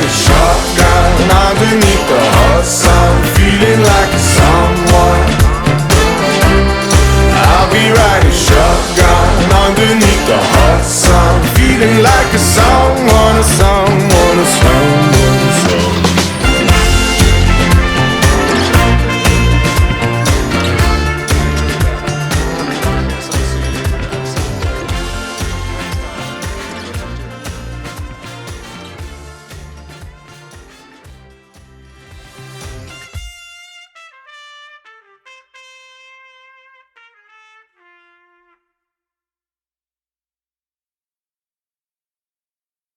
I'll shotgun underneath the hot sun, feeling like a someone. I'll be riding shotgun underneath the hot sun, feeling like a someone, a someone.